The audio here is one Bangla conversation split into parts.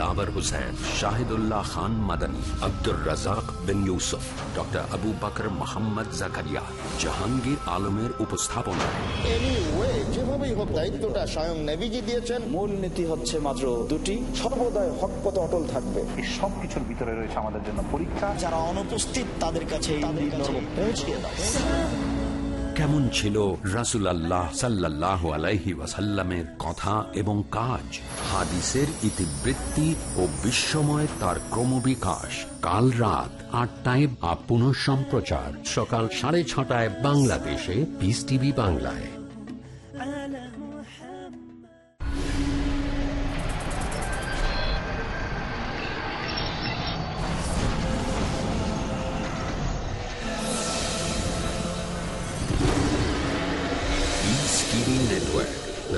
দিলাবর হুসেন শাহিদুল্লাহ খান মাদানী আব্দুর রাজাক বিন ইউসুফ ডক্টর আবু বকর মোহাম্মদ জাকারিয়া জাহাঙ্গীর আলমের উপস্থাপনায় যেভাবেই হোক দায়িত্বটা স্বয়ং নেভিজি দিয়েছেন মূল নীতি হচ্ছে মাত্র দুটি। সর্বদাই হক পথে অটল থাকবে। এই সব কিছুর ভিতরে রয়েছে আমাদের জন্য পরীক্ষা। যারা অনুপস্থিত তাদের কাছে পৌঁছে দাও। কেমন ছিল রাসুল আল্লাহ সাল্লাহ আলাইহি ওয়াসাল্লামের কথা এবং কাজ? হাদিসের ইতিবৃত্তি ও বিশ্বময় তার ক্রমবিকাশ। কাল রাত আটটায় বা পুনঃ সম্প্রচার সকাল সাড়ে ছটায় বাংলাদেশে পিস টিভি বাংলায়।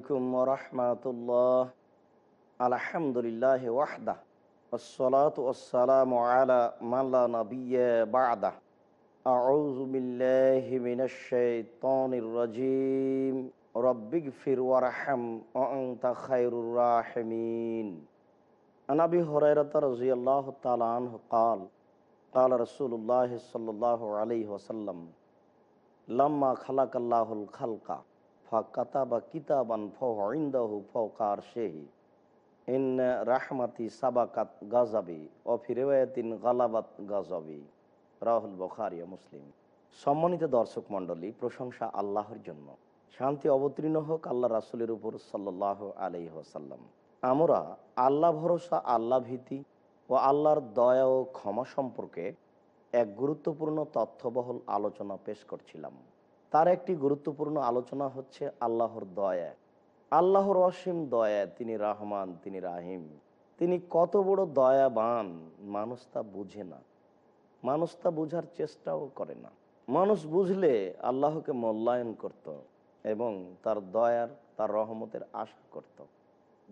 আলাইকুম রহমতুল্লাহ আলহামদুলিল্লাহ ওয়াহদা والصلاة والسلام على من لا نبي بعده أعوذ بالله من الشيطان الرجيم رب اغفر وارحم وأنت خير الراحمين عن أبي هريرة رضي الله تعالى عنه قال قال رسول الله صلى الله عليه وسلم لما خلق الله الخلق ফাকাতাবা কিতাবান ফিন্দাহু ফৌকার শেহি। ইন রাহমাতি সাবাকাত গাজাবি অফিরেওয়াতিন গালাবাত গাজাবি রাহুল বখারিয়া মুসলিম। সম্মানিত দর্শক মণ্ডলী, প্রশংসা আল্লাহর জন্য। শান্তি অবতীর্ণ হোক আল্লাহ রাসুলের উপর সাল্লাহ আলি ওসাল্লাম আমরা আল্লাহ ভরসা, আল্লাহ ভীতি ও আল্লাহর দয়া ও ক্ষমা সম্পর্কে এক গুরুত্বপূর্ণ তথ্যবহল আলোচনা পেশ করছিলাম। তার একটি গুরুত্বপূর্ণ আলোচনা হচ্ছে আল্লাহর দয়া। আল্লাহর অসীম দয়া, তিনি রহমান, তিনি রাহিম। তিনি কত বড় দয়াবান, মানুষ তা বুঝে না। মানুষ তা বুঝার চেষ্টাও করে না। মানুষ বুঝলে আল্লাহকে মূল্যায়ন করত এবং তার দয়ার, তার রহমতের আশা করত।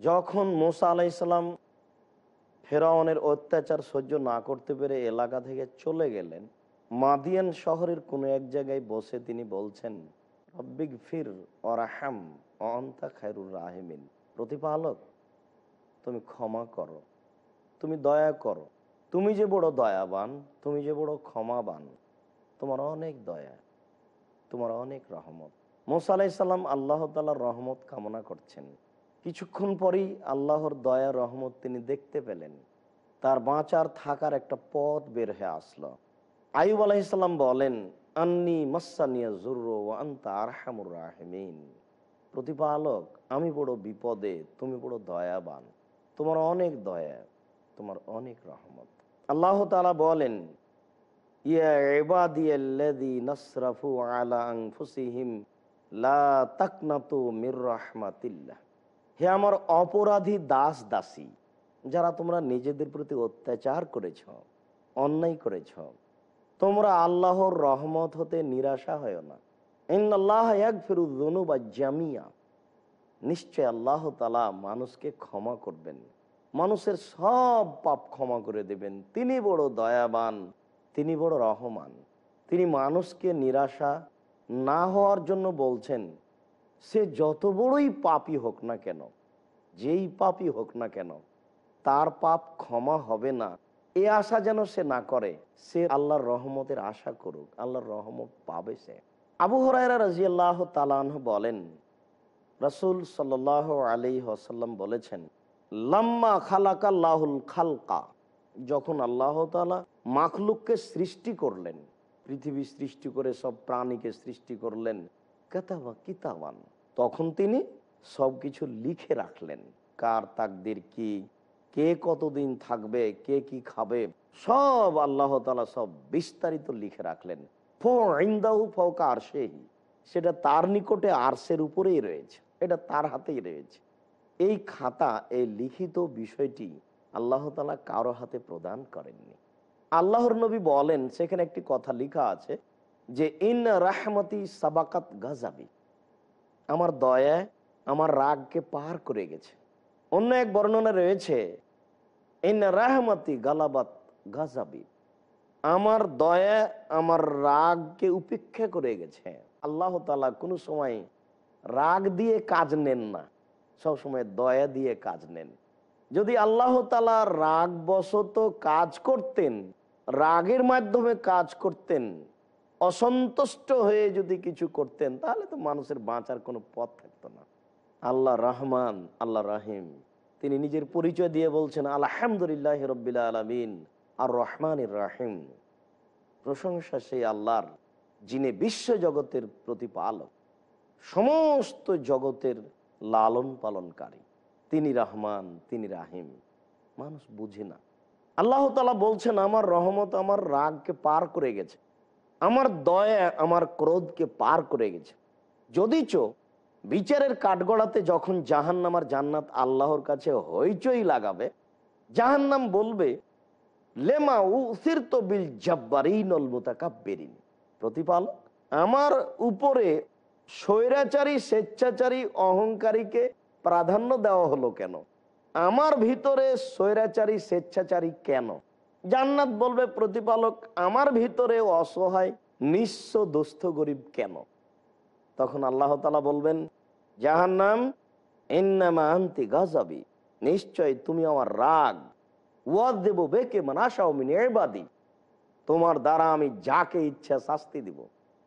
যখন মোসা আলাইসাল্লাম ফেরাউনের অত্যাচার সহ্য না করতে পেরে এলাকা থেকে চলে গেলেন মাদিয়ান শহরের কোনো এক জায়গায় বসে তিনি বলছেন, রব্বিক ফির অরাহাম অন্তা খায়রুর রাহেমিন। প্রতিপালক, তুমি ক্ষমা করো। তুমি দয়া করো। তুমি যে বড় দয়াবান, তুমি যে বড় ক্ষমাবান, তোমার অনেক দয়া, তোমার অনেক রহমত। মোসা আলাইসাল্লাম আল্লাহ তালার রহমত কামনা করছেন। কিছুক্ষণ পরেই আল্লাহর দয়া রহমত তিনি দেখতে পেলেন। তার বাঁচার থাকার একটা পথ বের হয়ে আসলো। আয়ুব আলাইসাল্লাম বলেন, আন্নি মাসানিয়া জুর্র প্রতিপালক, আমি বড় বিপদে, তুমি বড় দয়াবান। তোমার অনেক দয়া, তোমার অনেক রহমত। আল্লাহ তালা বলেন হে আমার অপরাধী দাস দাসী যারা তোমরা নিজেদের প্রতি অত্যাচার করেছ, অন্যায় করেছ তোমরা আল্লাহর রহমত হতে নিরাশা হয় না। জামিয়া। নিশ্চয় আল্লাহ তালা মানুষকে ক্ষমা করবেন। মানুষের সব পাপ ক্ষমা করে দেবেন। তিনি বড় দয়াবান, তিনি বড় রহমান। তিনি মানুষকে নিরাশা না হওয়ার জন্য বলছেন, সে যত বড়ই পাপই হোক না কেন, যেই পাপই হোক না কেন, তার পাপ ক্ষমা হবে না। এ আশা যেন সে না করে, সে আল্লাহর রহমতের আশা করুক, আল্লাহর রহমত পাবে সে। আবু হরাইরা রাজিয়াল্লাহ তালাহ বলেন, রসুল সাল আলি আসাল্লাম বলেছেন, লাম্মা খালাকাল্লাহুল খালকা যখন আল্লাহ তালা মাখলুককে সৃষ্টি করলেন, পৃথিবী সৃষ্টি করে সব প্রাণীকে সৃষ্টি করলেন, কেতাবা কিতাবান, তখন তিনি সব কিছু লিখে রাখলেন। কার তাকদির কি? কে কতদিন থাকবে, কে কি খাবে, সব আল্লাহ তালা সব বিস্তারিত লিখে রাখলেন। সেটা তার নিকটে আরশের উপরেই রয়েছে, এটা তার হাতেই রয়েছে। এই খাতা, এই লিখিত বিষয়টি আল্লাহ তালা কারও হাতে প্রদান করেননি। আল্লাহর নবী বলেন, সেখানে একটি কথা লেখা আছে যে ইন রাহমতি সাবাকাত গাজাবি আমার দয়া আমার রাগকে পার করে গেছে। অন্য এক বর্ণনা রয়েছে গালাবাত গাজাবি আমার দয়া, আমার রাগকে উপেক্ষা করে গেছে। আল্লাহ তালা কোনো সময় রাগ দিয়ে কাজ নেন না, সব সময় দয়া দিয়ে কাজ নেন। যদি আল্লাহ তালা রাগ বশত কাজ করতেন, রাগের মাধ্যমে কাজ করতেন, অসন্তুষ্ট হয়ে যদি কিছু করতেন, তাহলে তো মানুষের বাঁচার কোনো পথ থাকতো না। আল্লাহ রহমান, আল্লাহ রাহিম। তিনি নিজের পরিচয় দিয়ে বলছেন, আলহামদুলিল্লাহ রবিল্লা আলমিন, আর রহমান রাহিম। প্রশংসা সেই আল্লাহর, যিনি বিশ্ব জগতের প্রতিপালক, সমস্ত জগতের লালন পালনকারী। তিনি রহমান, তিনি রাহিম। মানুষ বুঝে না। আল্লাহ তালা বলছেন, আমার রহমত আমার রাগকে পার করে গেছে। আমার দয়া, আমার ক্রোধকে পার করে গেছে। যদিচ বিচারের কাঠগড়াতে যখন জাহান্নাম আর জান্নাত আল্লাহর কাছে হইচই লাগাবে, জাহান্নাম বলবে, লেমা উসির তো বিল জব্বারিনল মোতাকাব্বেরিন। প্রতিপালক, আমার উপরে স্বৈরাচারী, স্বেচ্ছাচারী, অহংকারীকে প্রাধান্য দেওয়া হলো কেন? আমার ভিতরে স্বৈরাচারী, স্বেচ্ছাচারী কেন? জান্নাত বলবে, প্রতিপালক, আমার ভিতরে অসহায়, নিঃস্ব, দুস্থ, গরিব কেন? তখন আল্লাহ তালা বলবেন, জাহান্নাম এন্নামা আন্তি গাজাবি নিশ্চয় তুমি আমার রাগ। ওয়াদ দেব বেকে মানাসাও মিনি এবাদি তোমার দ্বারা আমি যাকে ইচ্ছা শাস্তি দিব।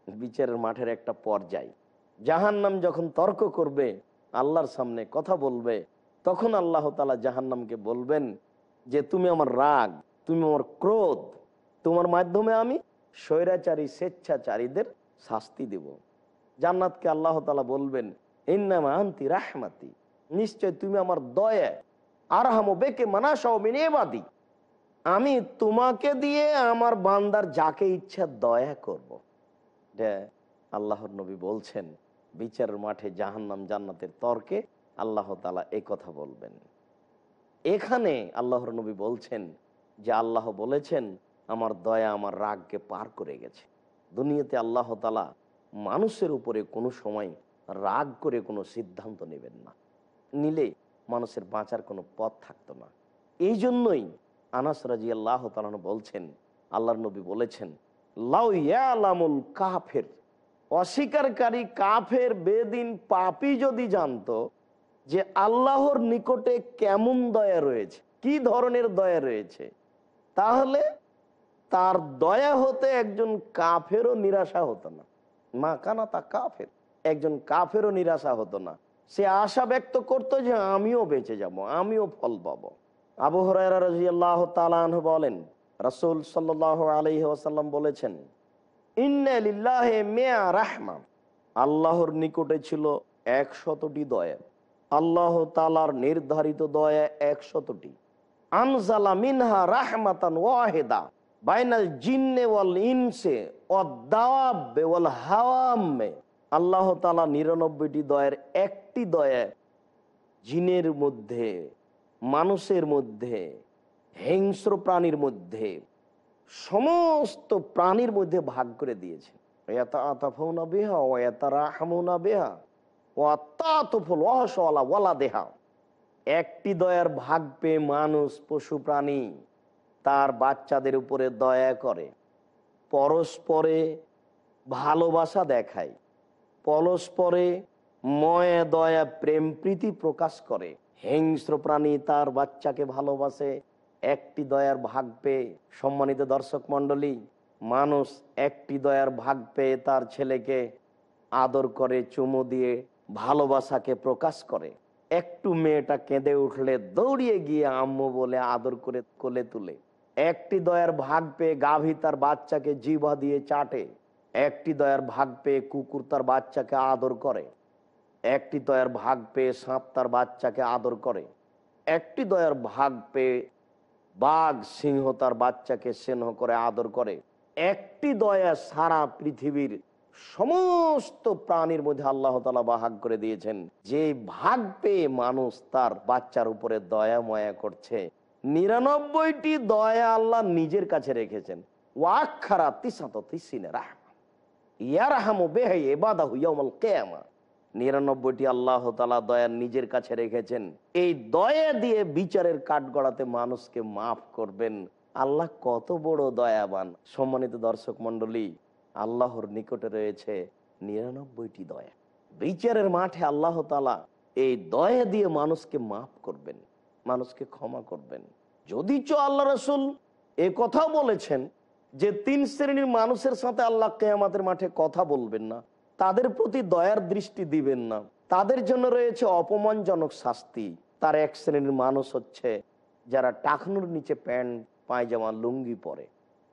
বিচারের মাঠের একটা পর্যায়। জাহান্নাম যখন তর্ক করবে, আল্লাহর সামনে কথা বলবে, তখন আল্লাহ তালা জাহান্নামকে বলবেন যে, তুমি আমার রাগ, তুমি আমার ক্রোধ। তোমার মাধ্যমে আমি স্বৈরাচারী, স্বেচ্ছাচারীদের শাস্তি দিব। জান্নাতকে আল্লাহ তালা বলবেন, ইন্নামা আন্তি রাহমাতি। নিশ্চয় তুমি আমার দয়া আর হামো বেকে মানাসাও মিনেবাদি আমি তোমাকে দিয়ে আমার বান্দার যাকে ইচ্ছা দয়া করব। আল্লাহর নবী বলছেন, বিচারের মাঠে জাহান্নাম জান্নাতের তর্কে আল্লাহ তালা এই কথা বলবেন। এখানে আল্লাহর নবী বলছেন যে আল্লাহ বলেছেন, আমার দয়া আমার রাগকে পার করে গেছে। দুনিয়াতে আল্লাহ তালা মানুষের উপরে কোনো সময় রাগ করে কোনো সিদ্ধান্ত নেবেন না। নিলে মানুষের বাঁচার কোনো পথ থাকতো না। এই জন্যই আনাস রাজি আল্লাহ তালান বলছেন, আল্লাহর নবী বলেছেন, লাউ ইয়ালামুল কাফের অস্বীকারী কাফের বেদিন পাপি যদি জানতো যে আল্লাহর নিকটে কেমন দয়া রয়েছে, কি ধরনের দয়া রয়েছে, তাহলে তার দয়া হতে একজন কাফেরও নিরাশা হতো না। মা কানা তা কাফের। একজন কাফেরও নিরাশা হতো না। সে আশা ব্যক্ত করতো যে আমিও বেঁচে যাব, আমিও ফল পাবো। আবু হরাইরাহ তালাহ বলেন, রসুল সাল্লাহ আলহি ওসাল্লাম বলেছেন আল্লাহর নিকটে ছিল একশতটি দয়া। আল্লাহ তালার নির্ধারিত দয়া একশতটি। আনজালা মিনহা রাহমাতান ওয়াহেদা। বাইনাল জিন্নে ওয়াল ইনসে আল্লাহ তালা নিরানব্বইটি দয়ের একটি দয়া জিনের মধ্যে, মানুষের মধ্যে, হিংস্র প্রাণীর মধ্যে, সমস্ত প্রাণীর মধ্যে ভাগ করে দিয়েছে বেহা এত বেহা দেহা একটি দয়ার ভাগ পেয়ে মানুষ পশু প্রাণী তার বাচ্চাদের উপরে দয়া করে। পরস্পরে ভালোবাসা দেখায়। পরস্পরে ময় দয়া প্রেম প্রীতি প্রকাশ করে। হিংস্র প্রাণী তার বাচ্চাকে ভালোবাসে, একটি দয়ার ভাগ পেয়ে। সম্মানিত দর্শক মন্ডলী মানুষ একটি দয়ার ভাগ পেয়ে তার ছেলেকে আদর করে, চুমু দিয়ে ভালোবাসাকে প্রকাশ করে। একটু মেয়েটা কেঁদে উঠলে দৌড়িয়ে গিয়ে আম্মু বলে আদর করে কোলে তুলে। একটি দয়ার ভাগ পেয়ে গাভী তার বাচ্চাকে জিভা দিয়ে চাটে। একটি দয়ার ভাগ পেয়ে কুকুর তার বাচ্চাকে আদর করে। একটি দয়ার ভাগ পেয়ে সাপ তার বাচ্চাকে আদর করে। একটি দয়ার ভাগ পেয়ে বাঘ সিংহ তার বাচ্চাকে স্নেহ করে আদর করে। একটি দয়া সারা পৃথিবীর সমস্ত প্রাণীর মধ্যে আল্লাহ তালা ভাগ করে দিয়েছেন। যে ভাগ পেয়ে মানুষ তার বাচ্চার উপরে দয়া ময়া করছে। নিরানব্বইটি দয়া আল্লাহ নিজের কাছে রেখেছেন। ওয়াক্ষারা তিসাত তিসিনে রাহমা। ইয়ারহামু বেহে এবাদা হুইয়ামল কেয়ামা। নিরানব্বইটি আল্লাহ তালা দয়া নিজের কাছে রেখেছেন। এই দয়া দিয়ে বিচারের কাঠগড়াতে মানুষকে মাফ করবেন। আল্লাহ কত বড় দয়াবান। সম্মানিত দর্শক মন্ডলী আল্লাহর নিকটে রয়েছে নিরানব্বইটি দয়া। বিচারের মাঠে আল্লাহ তালা এই দয়া দিয়ে মানুষকে মাফ করবেন। মানুষকে ক্ষমা করবেন। যদি চ আল্লাহ রসুল এ কথাও বলেছেন যে, তিন শ্রেণির মানুষের সাথে আল্লাহ কেয়ামাতের মাঠে কথা বলবেন না। তাদের প্রতি দয়ার দৃষ্টি দিবেন না। তাদের জন্য রয়েছে অপমানজনক শাস্তি। তার এক শ্রেণির মানুষ হচ্ছে যারা টাকনুর নিচে প্যান্ট, পায়জামা, লুঙ্গি পরে।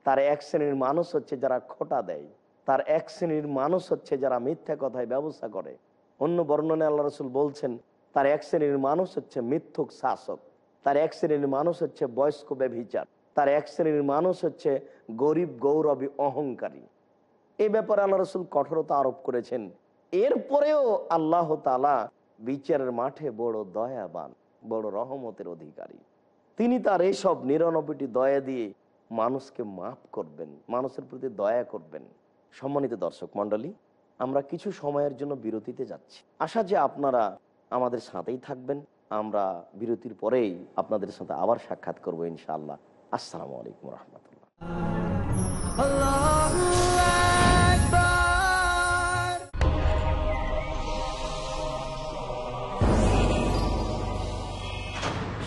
তার এক শ্রেণির মানুষ হচ্ছে যারা খোটা দেয়। তার এক শ্রেণির মানুষ হচ্ছে যারা মিথ্যা কথায় ব্যবসা করে। অন্য বর্ণনে আল্লাহ রসুল বলছেন তার এক শ্রেণির মানুষ হচ্ছে মিথ্যুক শাসক। তার এক শ্রেণির মানুষ হচ্ছে বয়স্ক ব্যভিচার। তার এক শ্রেণির মানুষ হচ্ছে গরিব, গৌরবী, অহংকারী। এই ব্যাপারে আল্লাহ রসুল কঠোরতা আরোপ করেছেন। এরপরেও আল্লাহ তালা বিচারের মাঠে বড় দয়াবান, বড় রহমতের অধিকারী। তিনি তার এইসব নিরানব্বইটি দয়া দিয়ে মানুষকে মাফ করবেন, মানুষের প্রতি দয়া করবেন। সম্মানিত দর্শক মন্ডলী আমরা কিছু সময়ের জন্য বিরতিতে যাচ্ছি। আশা যে আপনারা আমাদের সাথেই থাকবেন। আমরা বিরতির পরেই আপনাদের সাথে আবার সাক্ষাৎ করব ইনশাআল্লাহ। আসসালামু আলাইকুম রহমতুল্লাহ।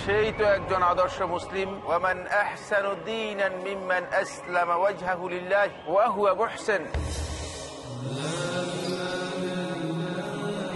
সেই তো একজন আদর্শ মুসলিম। ওয়ামান আহসানু ওয়া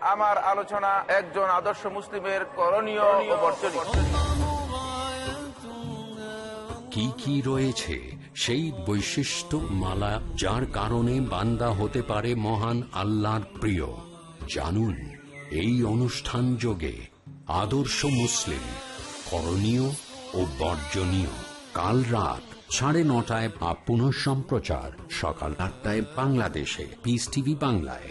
আমার আলোচনা একজন আদর্শ মুসলিমের করণীয় কি কি রয়েছে সেই বৈশিষ্ট্য মালা যার কারণে বান্দা হতে পারে মহান আল্লাহর প্রিয়। জানুন, এই অনুষ্ঠান যোগে আদর্শ মুসলিম, করণীয় ও বর্জনীয়। কাল রাত সাড়ে নটায় বা পুনঃ সম্প্রচার সকাল আটটায় বাংলাদেশে। পিস টিভি বাংলায়।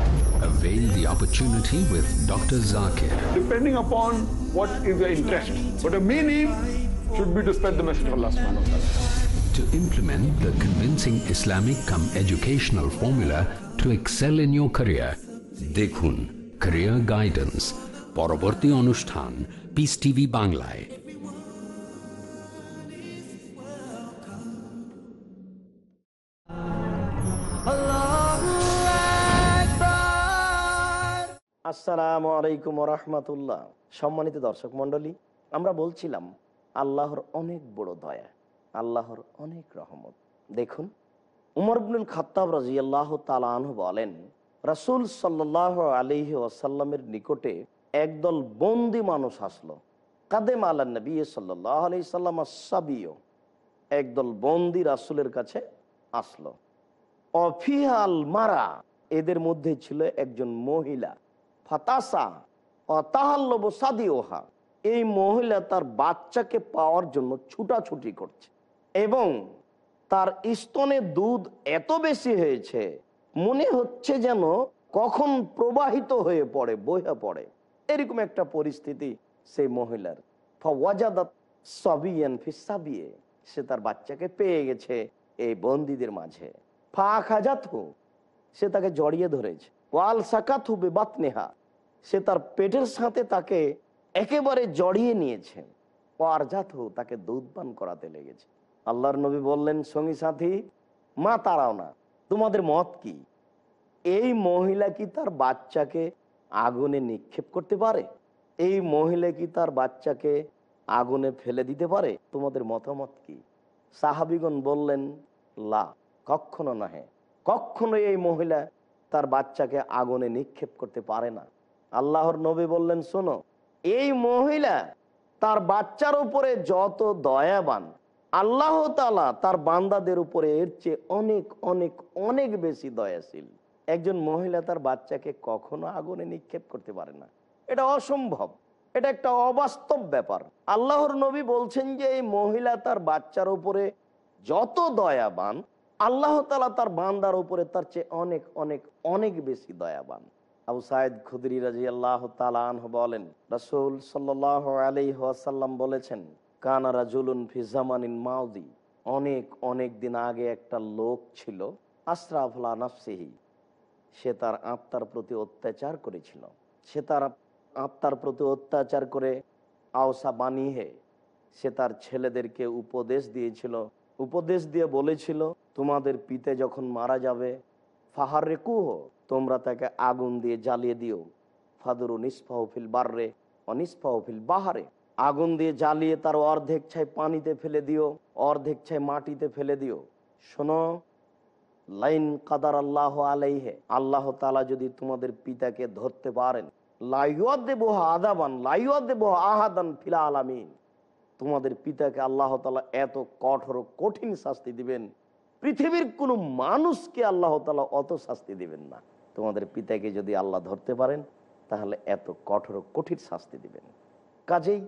Avail the opportunity with Dr. Zakir. Depending upon what is your interest. But the main aim should be to spread the message of Allah subhanahu wa ta'ala. To implement the convincing Islamic come educational formula to excel in your career. দেখুন Career Guidance পরবর্তী অনুষ্ঠান পিস টিভি বাংলায় আসসালামু আলাইকুম রহমতুল্লাহ। সম্মানিত দর্শক মন্ডলী আমরা বলছিলাম, আল্লাহর অনেক বড় দয়া, আল্লাহর অনেক রহমত। দেখুন, উমর ইবনুল রাজি আল্লাহ তালাহ বলেন, রাসুল সাল্লাহ আলিহি ওয়াসাল্লামের নিকটে একদল বন্দি মানুষ আসলো। কাদেম আল্লাহ নবী সাল্লাহ আলি সাল্লাম সাবিও একদল বন্দি রাসুলের কাছে আসলো। অফিহাল মারা এদের মধ্যে ছিল একজন মহিলা। অতাহাল্লব সাদি ওহা এই মহিলা তার বাচ্চাকে পাওয়ার জন্য ছুটাছুটি করছে এবং তার স্তনে দুধ এত বেশি হয়েছে, মনে হচ্ছে যেন কখন প্রবাহিত হয়ে পড়ে, বইয়া পড়ে। এরকম একটা পরিস্থিতি সেই মহিলার। ফাওয়াজাদাত সে তার বাচ্চাকে পেয়ে গেছে এই বন্দীদের মাঝে। ফা খাজাত সে তাকে জড়িয়ে ধরেছে। ওয়াল সাকাত হুবে বাতনেহা সে তার পেটের সাথে তাকে একেবারে জড়িয়ে নিয়েছে। ও আরজাত তাকে দুধ পান করাতে লেগেছে। আল্লাহর নবী বললেন, সঙ্গী সাথী, মা তারাও না। তোমাদের মত কি? এই মহিলা কি তার বাচ্চাকে আগুনে নিক্ষেপ করতে পারে? এই মহিলা কি তার বাচ্চাকে আগুনে ফেলে দিতে পারে? তোমাদের মতামত কি? সাহাবিগণ বললেন, লা কখনো নহে। কখনো এই মহিলা তার বাচ্চাকে আগুনে নিক্ষেপ করতে পারে না। আল্লাহর নবী বললেন, শোনো, এই মহিলা তার বাচ্চার উপরে যত দয়াবান, আল্লাহ তালা তার বান্দাদের উপরে এর চেয়ে অনেক অনেক অনেক বেশি দয়াশীল। একজন মহিলা তার বাচ্চাকে কখনো আগুনে নিক্ষেপ করতে পারে না। এটা অসম্ভব। এটা একটা অবাস্তব ব্যাপার। আল্লাহর নবী বলছেন যে, এই মহিলা তার বাচ্চার উপরে যত দয়াবান, আল্লাহ তালা তার বান্দার উপরে তার চেয়ে অনেক অনেক অনেক বেশি দয়াবান। আবু সাইদ খুদরি রাজি আল্লাহ বলেন, রসুল সাল্লাহ বলেছেন ফিজামানিন মাউদি। অনেক অনেক দিন আগে একটা লোক ছিল আশরাফলা নাফসিহি। সে তার আত্মার প্রতি অত্যাচার করেছিল। সে তার আত্মার প্রতি অত্যাচার করে আওসা বানিয়ে সে তার ছেলেদেরকে উপদেশ দিয়েছিল। উপদেশ দিয়ে বলেছিল, তোমাদের পিতে যখন মারা যাবে ফাহার রে কুহ তোমরা তাকে আগুন দিয়ে জ্বালিয়ে দিও। ফাদুরু নিষ্পাহফিল বাররে অনিষ্পাহফিল বাহারে। আগুন দিয়ে জ্বালিয়ে তার অর্ধেক ছাই পানিতে ফেলে দিও, অর্ধেক ছাই মাটিতে ফেলে দিও। শোনো, লাইন কাদার আল্লাহ আলাইহে, আল্লাহ তালা যদি তোমাদের পিতাকে ধরতে পারেন আদাবান আহাদান ফিলা তোমাদের পিতাকে আল্লাহ তালা এত কঠোর কঠিন শাস্তি দিবেন। পৃথিবীর কোনো মানুষকে আল্লাহ তালা অত শাস্তি দিবেন না। তোমাদের পিতাকে যদি আল্লাহ ধরতে পারেন, তাহলে এত কঠোর কঠিন শাস্তি দিবেন। কাজেই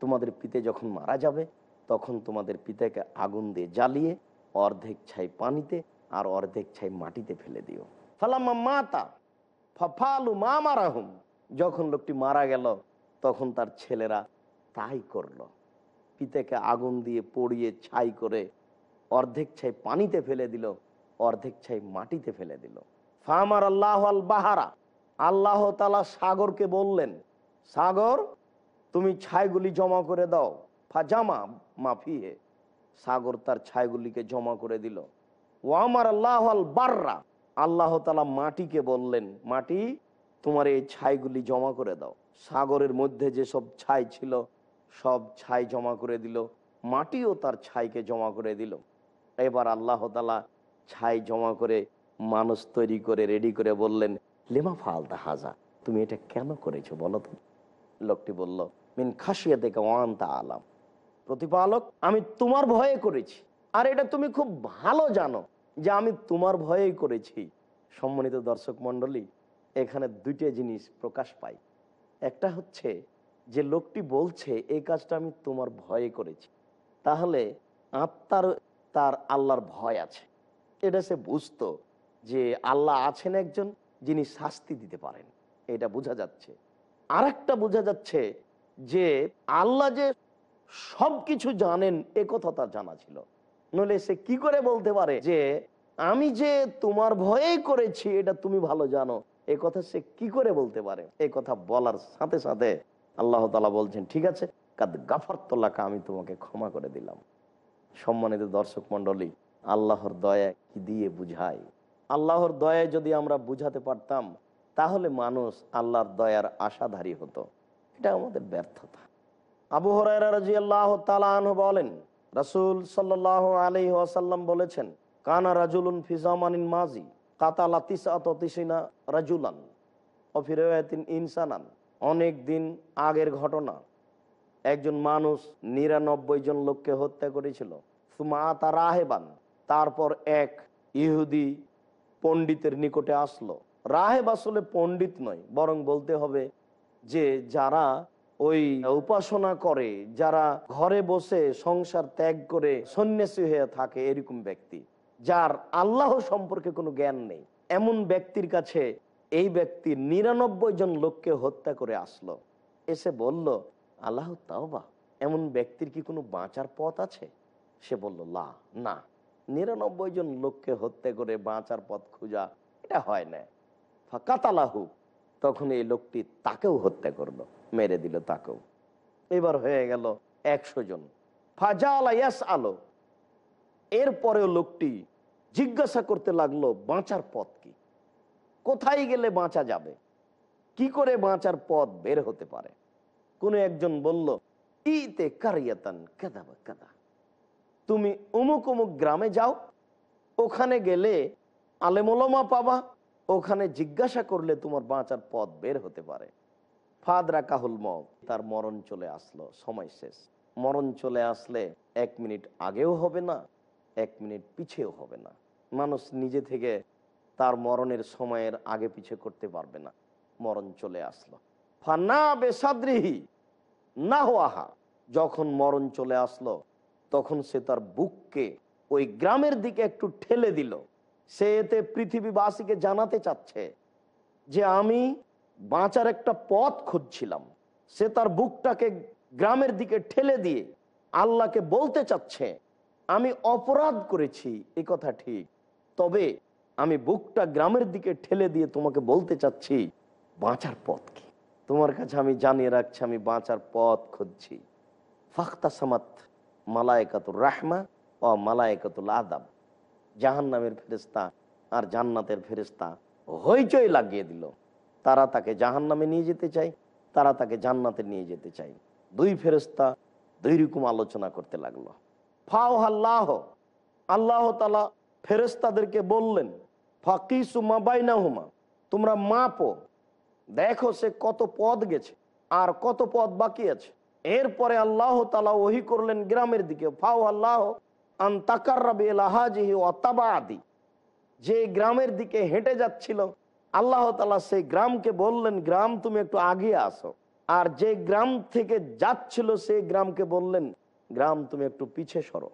তোমাদের পিতে যখন মারা যাবে, তখন তোমাদের পিতাকে আগুন দিয়ে জ্বালিয়ে অর্ধেক ছাই পানিতে আর অর্ধেক ছাই মাটিতে ফেলে দিও। ফালাম্মা মাতা ফাফালু মা মারাহুম। যখন লোকটি মারা গেল, তখন তার ছেলেরা তাই করল। পিতাকে আগুন দিয়ে পড়িয়ে ছাই করে অর্ধেক ছাই পানিতে ফেলে দিল, অর্ধেক ছাই মাটিতে ফেলে দিল। ফামার আল্লাহ আল বাহারা, আল্লাহ তালা সাগরকে বললেন, সাগর, তুমি ছাইগুলি জমা করে দাও। ফাজামা মাফিহে সাগর তার ছাইগুলিকে জমা করে দিল। ও আমার আল্লাহ আল বাররা। আল্লাহ তালা মাটিকে বললেন, মাটি, তোমার এই ছাইগুলি জমা করে দাও। সাগরের মধ্যে যে সব ছাই ছিল, সব ছাই জমা করে দিল। মাটিও তার ছাইকে জমা করে দিল। এবার আল্লাহ তালা ছাই জমা করে মানুষ তৈরি করে রেডি করে বললেন, লেমা ফালতা হাজা, তুমি এটা কেন করেছ বলো তো? লোকটি বলল, মিন খাসিয়া থেকে ওয়ান্তা আলাম। প্রতিপালক, আমি তোমার ভয়ে করেছি। আর এটা তুমি খুব ভালো জানো যে আমি তোমার ভয়েই করেছি। সম্মানিত দর্শক মন্ডলী এখানে দুইটা জিনিস প্রকাশ পাই। একটা হচ্ছে যে লোকটি বলছে এই কাজটা আমি তোমার ভয়ে করেছি। তাহলে আত্মার, তার আল্লাহর ভয় আছে। এটা সে বুঝতো যে আল্লাহ আছেন একজন যিনি শাস্তি দিতে পারেন। এটা বোঝা যাচ্ছে। আর একটা বোঝা যাচ্ছে যে আল্লাহ যে সব কিছু জানেন, এ কথা তার জানা ছিল। নইলে সে কি করে বলতে পারে যে, আমি যে তোমার ভয়েই করেছি, এটা তুমি ভালো জানো। এ কথা সে কি করে বলতে পারে? এ কথা বলার সাথে সাথে আল্লাহ তালা বলছেন, ঠিক আছে, কাদ গাফারতোল্লাকে আমি তোমাকে ক্ষমা করে দিলাম। সম্মানিত দর্শক মন্ডলী আল্লাহর দয়া কি দিয়ে বুঝাই আল্লাহর দয়ায় যদি আমরা বুঝাতে পারতাম, তাহলে মানুষ আল্লাহর দয়ার আশাধারী হতো। এটা আমাদের ব্যর্থতা। আবু হরাই আল্লাহ তালাহ বলেন, রাসুল সাল্লাহ আলি ওয়াসাল্লাম বলেছেন, কানা রাজুলুন ফিজামানিন মাজি, কাতালা তিসিনা রাজুলান। অফিরাতিন ইনসানান, অনেক দিন আগের ঘটনা। একজন মানুষ নিরানব্বই জন লোককে হত্যা করেছিল। সুমাতা রাহেবান, তারপর এক ইহুদি পণ্ডিতের নিকটে আসলো। রাহেব আসলে পণ্ডিত নয়, বরং বলতে হবে যে যারা ওই উপাসনা করে, যারা ঘরে বসে সংসার ত্যাগ করে সন্ন্যাসী হয়ে থাকে এরকম ব্যক্তি, যার আল্লাহ সম্পর্কে কোনো জ্ঞান নেই। এমন ব্যক্তির কাছে এই ব্যক্তি নিরানব্বই জন লোককে হত্যা করে আসলো। এসে বলল, আল্লাহ, তাওবা, এমন ব্যক্তির কি কোনো বাঁচার পথ আছে? সে বলল, লা, না। নিরানব্বই জন লোককে হত্যা করে বাঁচার পথ খুঁজা, এটা হয় না। ফাঁকাতালাহু তখন এই লোকটি তাকেও হত্যা করল, মেরে দিল তাকেও। এবার হয়ে গেল একশো জন। ফাজাল ইয়াস আলো এরপরেও লোকটি জিজ্ঞাসা করতে লাগল, বাঁচার পথ কি? কোথায় গেলে বাঁচা যাবে? কি করে বাঁচার পথ বের হতে পারে? কোনো একজন বলল, ইতে কারিয়াতান কাদা বা কাদা। তুমি অমুক অমুক গ্রামে যাও, ওখানে গেলে আলেমোলমা পাবা, ওখানে জিজ্ঞাসা করলে তোমার বাঁচার পথ বের হতে পারে। ফাদরা কাহুল মগ তার মরণ চলে আসলো, সময় শেষ। মরণ চলে আসলে এক মিনিট আগেও হবে না, এক মিনিট পিছেও হবে না। মানুষ নিজে থেকে তার মরণের সময়ের আগে পিছে করতে পারবে না। মরণ চলে আসলো। ফানা বেসাদ্রিহি না হওয়াহা যখন মরণ চলে আসলো তখন সে তার বুককে ওই গ্রামের দিকে একটু ঠেলে দিল। সে এতে পৃথিবীবাসীকে জানাতে চাচ্ছে যে আমি বাঁচার একটা পথ খুঁজছিলাম। সে তার বুকটাকে গ্রামের দিকে ঠেলে দিয়ে আল্লাহকে বলতে চাচ্ছে, আমি অপরাধ করেছি, এ কথা ঠিক। তবে আমি বুকটা গ্রামের দিকে ঠেলে দিয়ে তোমাকে বলতে চাচ্ছি, বাঁচার পথ কি? তোমার কাছে আমি জানিয়ে রাখছি, আমি বাঁচার পথ খুঁজছি। ফাখতা সামাত মালায়কাতুর রাহমা ও মালায়কাতুল আদাব জাহান নামের ফেরিস্তা আর জান্নাতের ফেরিস্তা হইচই লাগিয়ে দিল। তারা তাকে জাহান নামে নিয়ে যেতে চায়, তারা তাকে জান্নাতে নিয়ে যেতে চায়। দুই ফেরিস্তা দুই রকম আলোচনা করতে লাগল। ফাও আল্লাহ আল্লাহ তালা ফেরেস্তাদেরকে বললেন, ফাকিসু মাবাইনা হুমা তোমরা মাপো, দেখো সে কত পদ গেছে আর কত পদ বাকি আছে। এরপরে আল্লাহ তালা ওহি করলেন গ্রামের দিকে, ফাও আল্লাহ আন তাকার্রাবে লাহাজিহি অতাবা আদি যে গ্রামের দিকে হেঁটে যাচ্ছিল, আল্লাহ তালা সেই গ্রামকে বললেন, গ্রাম, তুমি একটু আগে আসো। আর যে গ্রাম থেকে যাচ্ছিল, সেই গ্রামকে বললেন, গ্রাম, তুমি একটু পিছে সরো।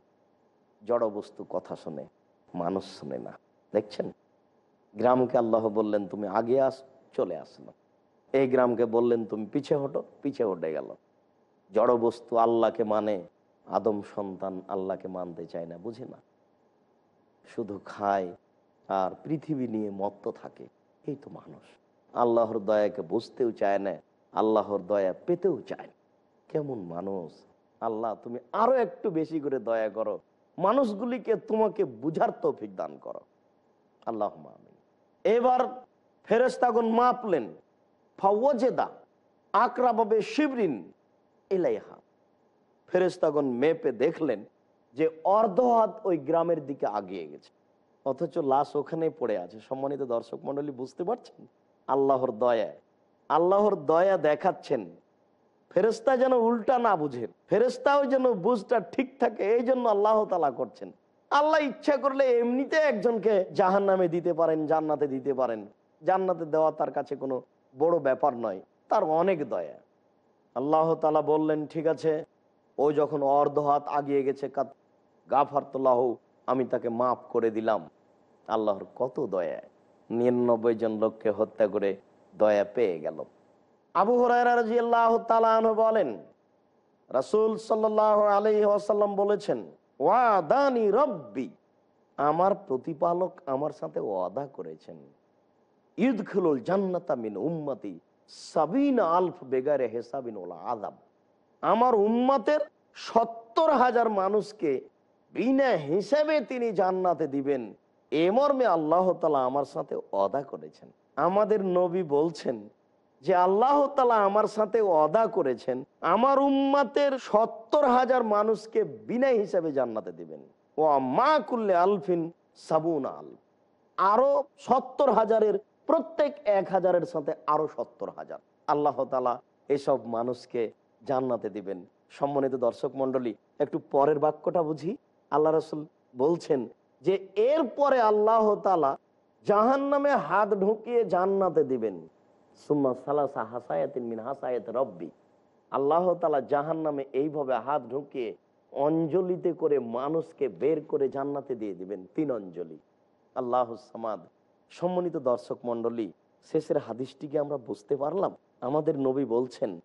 জড়বস্তু কথা শুনে, মানুষ শুনে না। দেখছেন? গ্রামকে আল্লাহ বললেন, তুমি আগে আস, চলে আসলো এই গ্রামকে বললেন, তুমি পিছে হটো, পিছে হটে গেল। জড়বস্তু আল্লাহকে মানে আদম সন্তান আল্লাহকে মানতে চায় না, বুঝে না। শুধু খায় আর পৃথিবী নিয়ে মত্ত থাকে, এই তো মানুষ। আল্লাহর দয়াকে বুঝতেও চায় না, আল্লাহর দয়া পেতেও চায় না। কেমন মানুষ? আল্লাহ, তুমি আরও একটু বেশি করে দয়া করো। মানুষগুলিকে তোমাকে বুঝার তৌফিক দান করো। আল্লাহ এবার ফেরেস্তাগুন মাপলেন, ফাওয়াজেদা আকরাবাবে শিবরিন। এলাইহা ফেরেস্তাগন মেপে দেখলেন যে অর্ধ হাত ওই গ্রামের দিকে আগিয়ে গেছে। অথচ লাশ ওখানেই পড়ে আছে। সম্মানিত দর্শক মন্ডলী বুঝতে পারছেন? আল্লাহর দয়া আল্লাহর দয়া দেখাচ্ছেন। ফেরেস্তা যেন উল্টা না বুঝে ফেরেস্তাও যেন বুঝটা ঠিক থাকে, এই জন্য আল্লাহ তালা করছেন। আল্লাহ ইচ্ছা করলে এমনিতে একজনকে জাহান নামে দিতে পারেন, জান্নাতে দিতে পারেন। জান্নাতে দেওয়া তার কাছে কোনো বড় ব্যাপার নয়। তার অনেক দয়া। আল্লাহ তালা বললেন, ঠিক আছে। ও যখন অর্ধ হাত আগিয়ে গেছে গাফারতলাহ আমি তাকে মাফ করে দিলাম। আল্লাহর কত দয়া নিরানব্বই জন লোককে হত্যা করে দয়া পেয়ে গেল। আবু হরাহ বলেন, রাসুল সাল্লাহ আলি ওয়াসাল্লাম বলেছেন ওয়া দানি রব্বি। আমার প্রতিপালক আমার সাথে ওয়াদা করেছেন। ঈদ খুলুল জান্নাতা মিন উম্মতি। সাবিন আলফ বেগারে হেসাবিন ওলা আদাব আমার উম্মাতের সত্তর হাজার মানুষকে বিনা হিসেবে তিনি জান্নাতে দিবেন, এ মর্মে আল্লাহ তালা আমার সাথে অদা করেছেন। আমাদের নবী বলছেন যে আল্লাহ তালা আমার সাথে অদা করেছেন, আমার উম্মাতের সত্তর হাজার মানুষকে বিনা হিসেবে জান্নাতে দিবেন। ও মা কুল্লে আলফিন সাবুন আল আরও সত্তর হাজারের প্রত্যেক এক হাজারের সাথে আরও সত্তর হাজার। আল্লাহ তালা এসব মানুষকে জান্নাতে দিবেন। সম্মানিত দর্শক মন্ডলী একটু পরের বাক্যটা বুঝি? আল্লাহ রসুল বলছেন যে, এরপরে আল্লাহ তালা জাহান নামে হাত ঢুকিয়ে জান্নাতে দিবেন। আল্লাহ তালা জাহান নামে এইভাবে হাত ঢুকিয়ে অঞ্জলিতে করে মানুষকে বের করে জান্নাতে দিয়ে দিবেন। তিন অঞ্জলি। আল্লাহ সামাদ সম্মানিত দর্শক মন্ডলী শেষের হাদিসটিকে আমরা বুঝতে পারলাম। আমাদের নবী বলছেন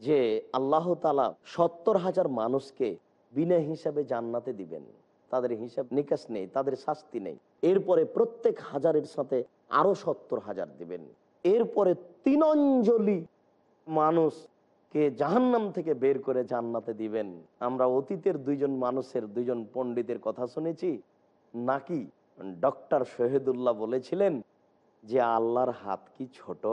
যে, আল্লাহ তালা সত্তর হাজার মানুষকে বিনা হিসাবে জান্নাতে দিবেন। তাদের হিসাব নিকাশ নেই, তাদের শাস্তি নেই। এরপরে প্রত্যেক হাজারের সাথে আরও সত্তর হাজার দিবেন। এরপরে তিন অঞ্জলি মানুষকে জাহান্নাম থেকে বের করে জান্নাতে দিবেন। আমরা অতীতের দুইজন মানুষের, দুইজন পণ্ডিতের কথা শুনেছি, নাকি ডক্টর শহীদুল্লাহ বলেছিলেন যে আল্লাহর হাত কি ছোট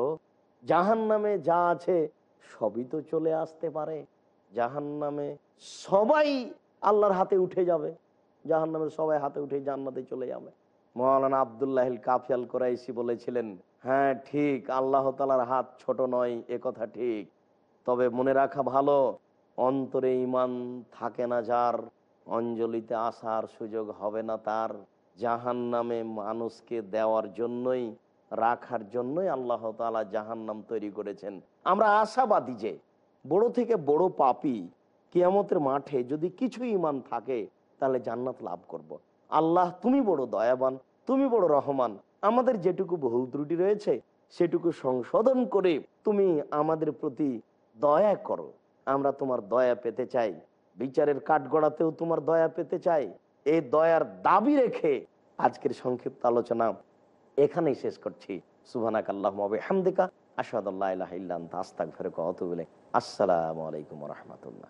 জাহান নামে যা আছে সবই তো চলে আসতে পারে। জাহান নামে সবাই আল্লাহর হাতে উঠে যাবে জাহান নামে সবাই হাতে উঠে জান্নাতে চলে যাবে। মৌলানা আবদুল্লাহ কাফিয়াল কোরাইশি বলেছিলেন হ্যাঁ ঠিক, আল্লাহ তালার হাত ছোট নয়, এ কথা ঠিক। তবে মনে রাখা ভালো, অন্তরে ইমান থাকে না যার, অঞ্জলিতে আসার সুযোগ হবে না তার। জাহান নামে মানুষকে দেওয়ার জন্যই, রাখার জন্যই আল্লাহ তালা জাহান নাম তৈরি করেছেন। আমরা আশাবাদী যে বড় থেকে বড় পাপি কিয়ামতের মাঠে যদি কিছু ইমান থাকে, তাহলে জান্নাত লাভ করব। আল্লাহ, তুমি বড় দয়াবান, তুমি বড় রহমান। আমাদের যেটুকু ভুল ত্রুটি রয়েছে, সেটুকু সংশোধন করে তুমি আমাদের প্রতি দয়া করো। আমরা তোমার দয়া পেতে চাই। বিচারের কাঠগড়াতেও তোমার দয়া পেতে চাই। এই দয়ার দাবি রেখে আজকের সংক্ষিপ্ত আলোচনা এখানেই শেষ করছি। সুবানাক ফেরক আসসালামু আলাইকুম রহমতুল্লাহ।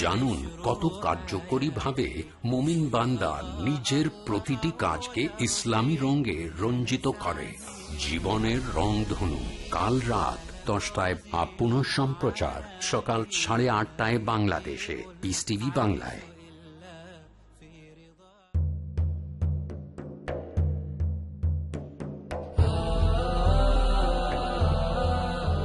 জানুন কত কার্যকরী ভাবে মোমিন বান্দা নিজের প্রতিটি কাজকে ইসলামী রঙে রঞ্জিত করে। জীবনের রং ধনু, কাল রাত দশটায় বা পুনঃ সম্প্রচার সকাল সাড়ে আটটায় বাংলাদেশে। পিস টিভি বাংলায়।